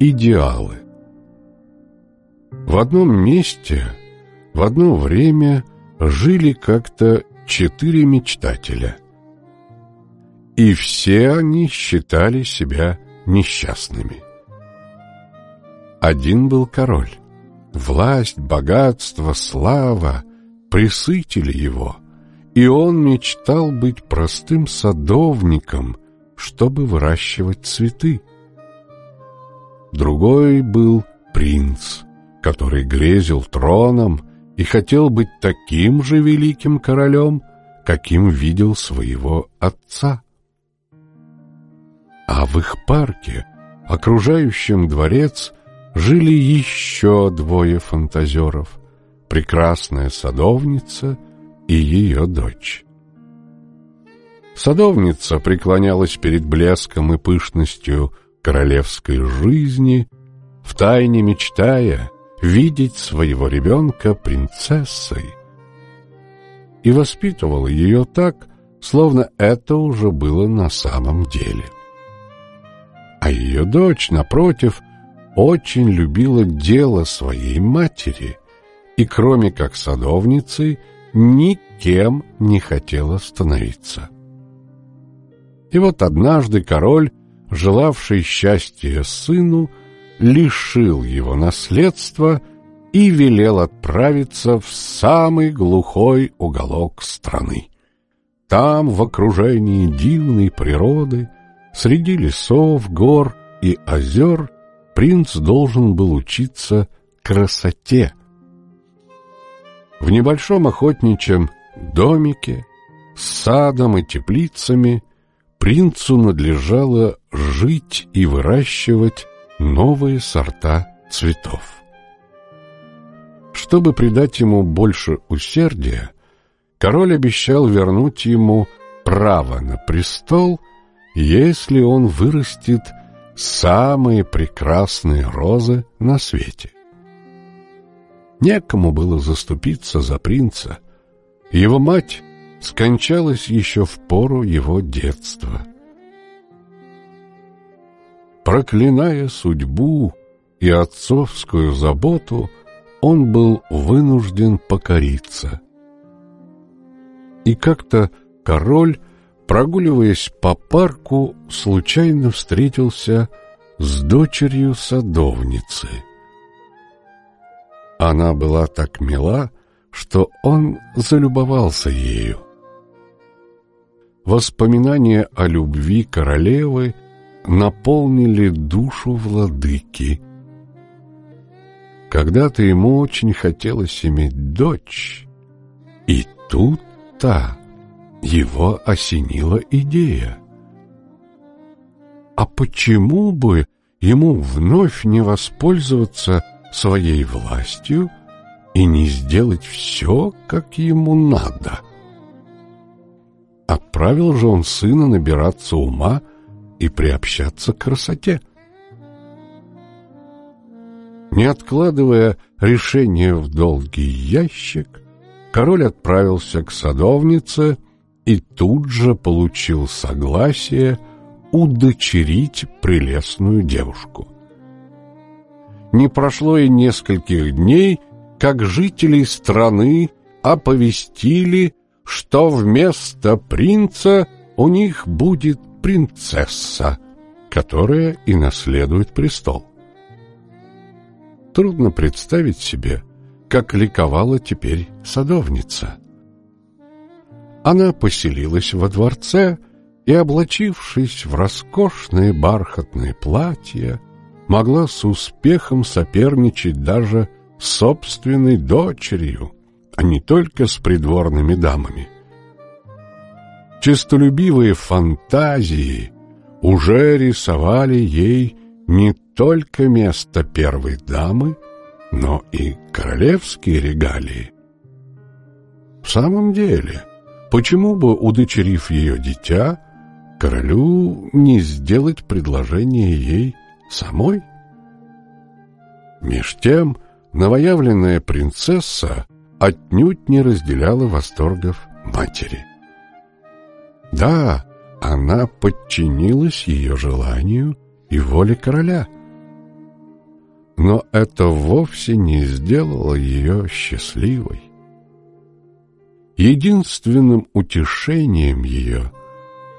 идеалы. В одном месте, в одно время жили как-то четыре мечтателя. И все они считали себя несчастными. Один был король. Власть, богатство, слава присытили его, и он мечтал быть простым садовником, чтобы выращивать цветы. Другой был принц, который грезил троном и хотел быть таким же великим королем, каким видел своего отца. А в их парке, окружающем дворец, жили еще двое фантазеров — прекрасная садовница и ее дочь. Садовница преклонялась перед блеском и пышностью королевской жизни, втайне мечтая видеть своего ребенка принцессой. И воспитывала ее так, словно это уже было на самом деле. А ее дочь, напротив, очень любила дело своей матери и, кроме как садовницы, никем не хотела становиться. И вот однажды король желавший счастья сыну, лишил его наследства и велел отправиться в самый глухой уголок страны. Там, в окружении дивной природы, среди лесов, гор и озер, принц должен был учиться красоте. В небольшом охотничьем домике с садом и теплицами принцу надлежало жить и выращивать новые сорта цветов. Чтобы придать ему больше усердия, король обещал вернуть ему право на престол, если он вырастет самые прекрасные розы на свете. Некому было заступиться за принца. Его мать скончалась еще в пору его детства. Проклиная судьбу и отцовскую заботу, он был вынужден покориться. И как-то король, прогуливаясь по парку, случайно встретился с дочерью садовницы. Она была так мила, что он залюбовался ею. Воспоминания о любви королевы наполнили душу владыки. Когда-то ему очень хотелось иметь дочь, и тут-то его осенила идея. А почему бы ему вновь не воспользоваться своей властью и не сделать все, как ему надо? — Отправил же он сына набираться ума и приобщаться к красоте. Не откладывая решение в долгий ящик, король отправился к садовнице и тут же получил согласие удочерить прелестную девушку. Не прошло и нескольких дней, как жители страны оповестили что вместо принца у них будет принцесса, которая и наследует престол. Трудно представить себе, как ликовала теперь садовница. Она поселилась во дворце и, облачившись в роскошные бархатные платья, могла с успехом соперничать даже с собственной дочерью, а не только с придворными дамами. Честолюбивые фантазии уже рисовали ей не только место первой дамы, но и королевские регалии. В самом деле, почему бы, удочерив ее дитя, королю не сделать предложение ей самой? Меж тем, новоявленная принцесса отнюдь не разделяла восторгов матери. Да, она подчинилась ее желанию и воле короля. Но это вовсе не сделало ее счастливой. Единственным утешением ее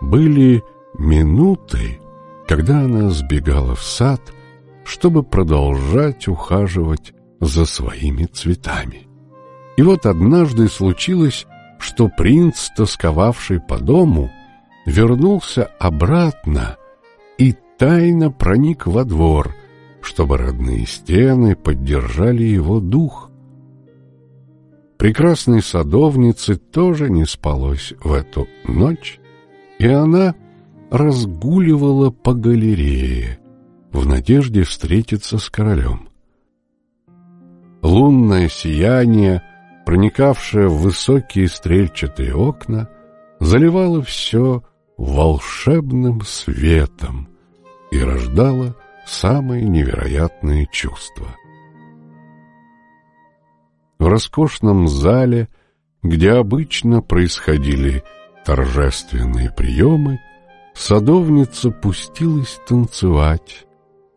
были минуты, когда она сбегала в сад, чтобы продолжать ухаживать за своими цветами. И вот однажды случилось, что принц, тосковавший по дому, вернулся обратно и тайно проник во двор, чтобы родные стены поддержали его дух. Прекрасной садовнице тоже не спалось в эту ночь, и она разгуливала по галерее в надежде встретиться с королем. Лунное сияние, проникавшее в высокие стрельчатые окна, заливало все волшебным светом и рождало самые невероятные чувства. В роскошном зале, где обычно происходили торжественные приемы, садовница пустилась танцевать,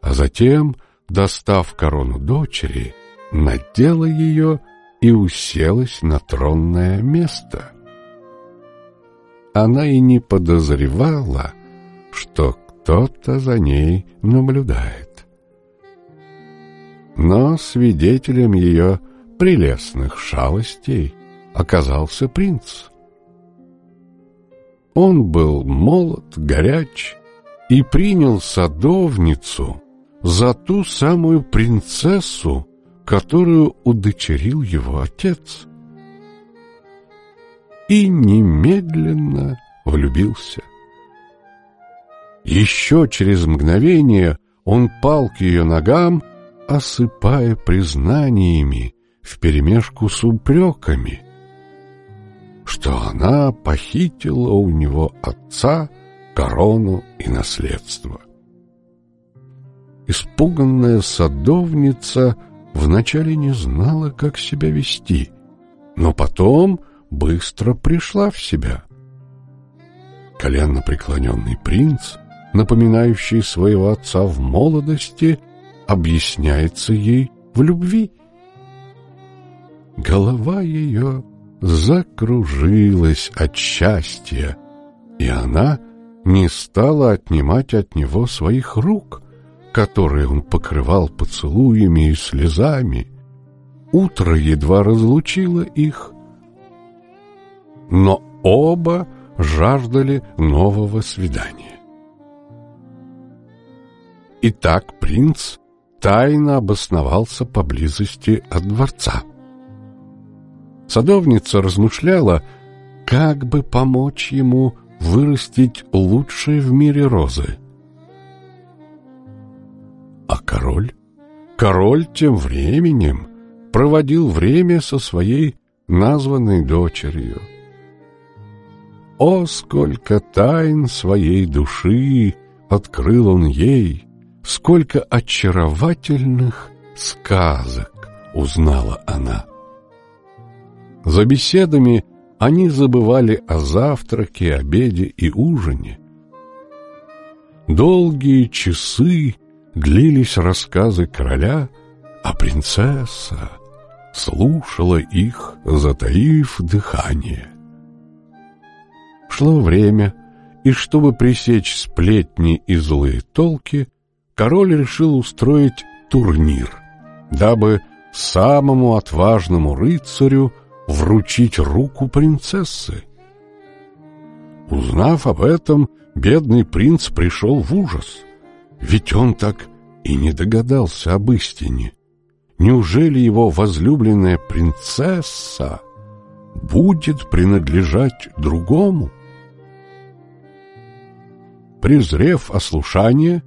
а затем, достав корону дочери, надела ее и уселась на тронное место. Она и не подозревала, что кто-то за ней наблюдает. Но свидетелем ее прелестных шалостей оказался принц. Он был молод, горяч и принял садовницу за ту самую принцессу, которую удочерил его отец. И немедленно влюбился. Еще через мгновение он пал к ее ногам, осыпая признаниями вперемешку с упреками, что она похитила у него отца, корону и наследство. Испуганная садовница вначале не знала, как себя вести, но потом быстро пришла в себя. Коленно преклоненный принц, напоминающий своего отца в молодости, объясняется ей в любви. Голова ее закружилась от счастья, и она не стала отнимать от него своих рук, которые он покрывал поцелуями и слезами. Утро едва разлучило их, но оба жаждали нового свидания. Итак, принц тайно обосновался поблизости от дворца. Садовница размышляла, как бы помочь ему вырастить лучшие в мире розы. А король? Король тем временем проводил время со своей названной дочерью. О, сколько тайн своей души открыл он ей, сколько очаровательных сказок узнала она. За беседами они забывали о завтраке, обеде и ужине. Долгие часы длились рассказы короля, а принцесса слушала их, затаив дыхание. Шло время, и чтобы пресечь сплетни и злые толки, король решил устроить турнир, дабы самому отважному рыцарю вручить руку принцессы. Узнав об этом, бедный принц пришел в ужас, ведь он так и не догадался об истине. Неужели его возлюбленная принцесса будет принадлежать другому? Презрев ослушание,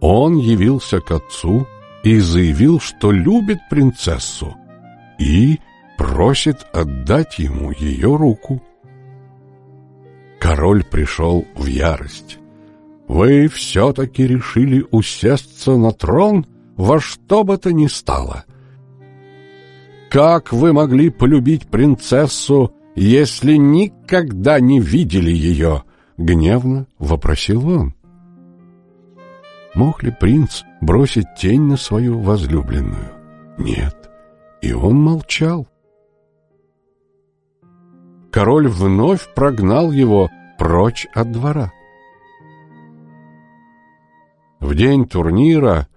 он явился к отцу и заявил, что любит принцессу и просит отдать ему ее руку. Король пришел в ярость. «Вы все-таки решили усесться на трон во что бы то ни стало. Как вы могли полюбить принцессу, если никогда не видели ее?» — гневно вопросил он. Мог ли принц бросить тень на свою возлюбленную? Нет, и он молчал. Король вновь прогнал его прочь от двора. В день турнира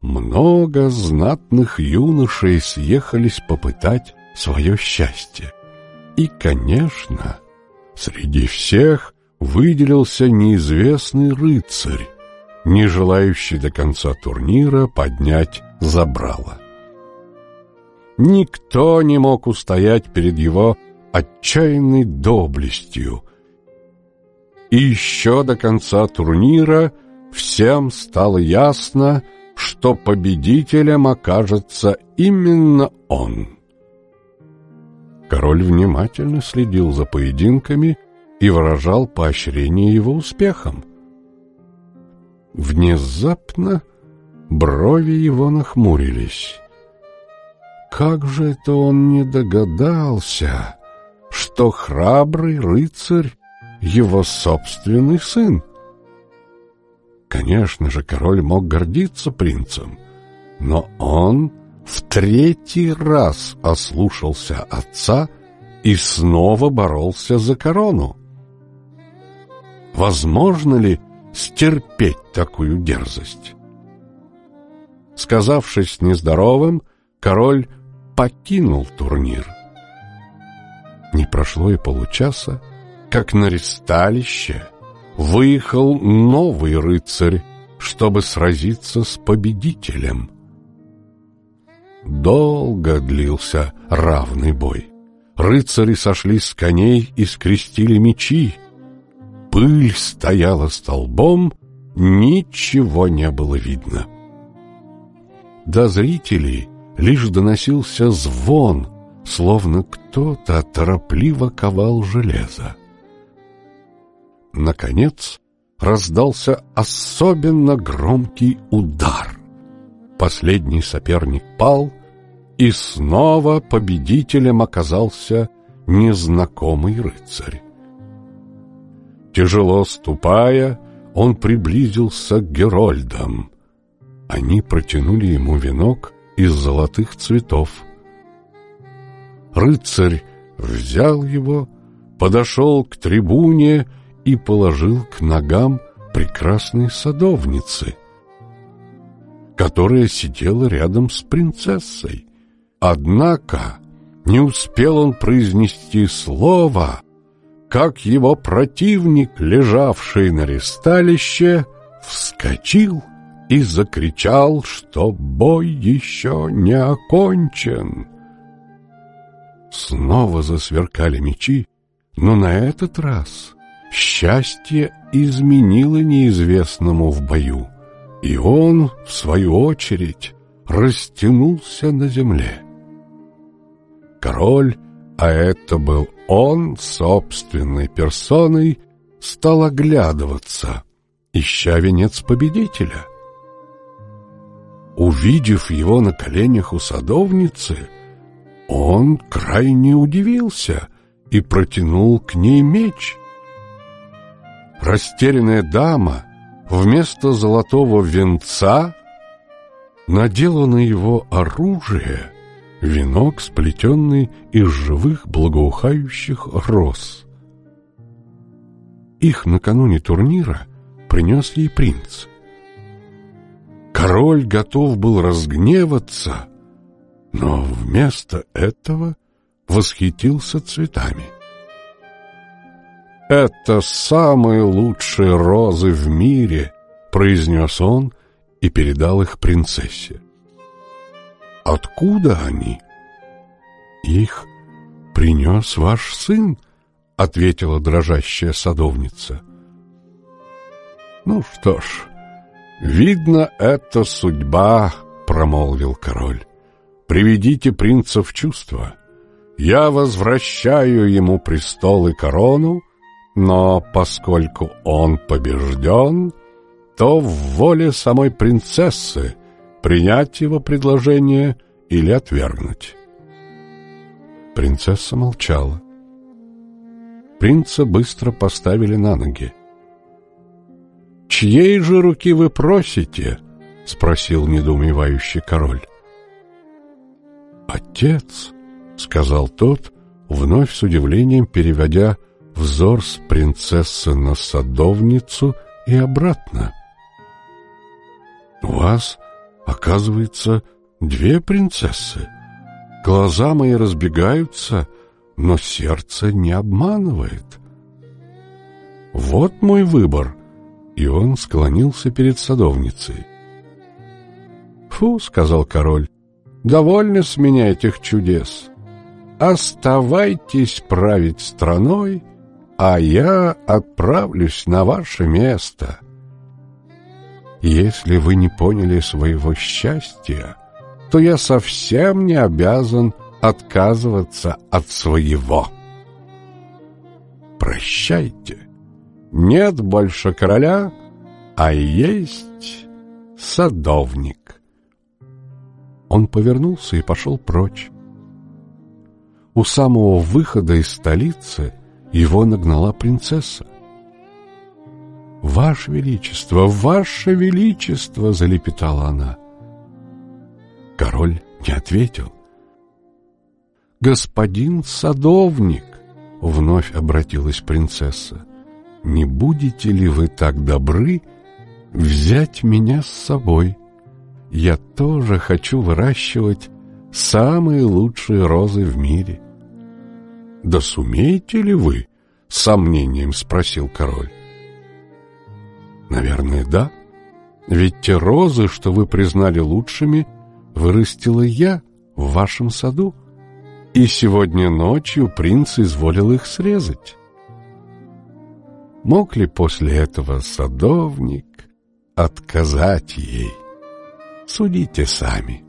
много знатных юношей съехались попытать свое счастье. И, конечно, среди всех выделился неизвестный рыцарь, не желающий до конца турнира поднять забрало. Никто не мог устоять перед его отчаянной доблестью. И еще до конца турнира всем стало ясно, что победителем окажется именно он. Король внимательно следил за поединками и выражал поощрение его успехам. Внезапно брови его нахмурились. Как же это он не догадался, что храбрый рыцарь — его собственный сын? Конечно же, король мог гордиться принцем, но он в третий раз ослушался отца и снова боролся за корону. Возможно ли стерпеть такую дерзость? Сказавшись нездоровым, король покинул турнир. Не прошло и получаса, как на ристалище выехал новый рыцарь, чтобы сразиться с победителем. Долго длился равный бой. Рыцари сошли с коней и скрестили мечи. Пыль стояла столбом, ничего не было видно. До зрителей лишь доносился звон, словно кто-то торопливо ковал железо. Наконец раздался особенно громкий удар. Последний соперник пал, и снова победителем оказался незнакомый рыцарь. Тяжело ступая, он приблизился к Герольдам. Они протянули ему венок из золотых цветов. Рыцарь взял его, подошел к трибуне и положил к ногам прекрасной садовницы, которая сидела рядом с принцессой. Однако не успел он произнести слова, как его противник, лежавший на ресталище, вскочил и закричал, что бой еще не окончен. Снова засверкали мечи, но на этот раз счастье изменило неизвестному в бою, и он, в свою очередь, растянулся на земле. Король, а это был он собственной персоной, стал оглядываться, ища венец победителя. Увидев его на коленях у садовницы, он крайне удивился и протянул к ней меч. Растерянная дама вместо золотого венца надела на его оружие венок, сплетенный из живых благоухающих роз. Их накануне турнира принес ей принц. Король готов был разгневаться, но вместо этого восхитился цветами. «Это самые лучшие розы в мире», — произнес он и передал их принцессе. «Откуда они?» «Их принес ваш сын», — ответила дрожащая садовница. «Ну что ж, видно, это судьба», — промолвил король. «Приведите принца в чувство. Я возвращаю ему престол и корону, но поскольку он побежден, то в воле самой принцессы принять его предложение или отвергнуть. Принцесса молчала. Принца быстро поставили на ноги. чьей же руки вы просите? — спросил недоумевающий король. «Отец», — сказал тот, вновь с удивлением переводя взор с принцессы на садовницу и обратно. «У вас, оказывается, две принцессы. Глаза мои разбегаются, но сердце не обманывает. Вот мой выбор». И он склонился перед садовницей. «Фу», — сказал король, — «довольно с меня этих чудес. Оставайтесь править страной, а я отправлюсь на ваше место». Если вы не поняли своего счастья, то я совсем не обязан отказываться от своего. Прощайте. Нет больше короля, а есть садовник. Он повернулся и пошел прочь. У самого выхода из столицы его нагнала принцесса. «Ваше Величество, Ваше Величество!» — залепетала она. Король не ответил. «Господин садовник!» — вновь обратилась принцесса. «Не будете ли вы так добры взять меня с собой?» я тоже хочу выращивать самые лучшие розы в мире. — Да сумеете ли вы? — с сомнением спросил король. — Наверное, да. Ведь те розы, что вы признали лучшими, вырастила я в вашем саду. И сегодня ночью принц изволил их срезать. Мог ли после этого садовник отказать ей? Судите сами.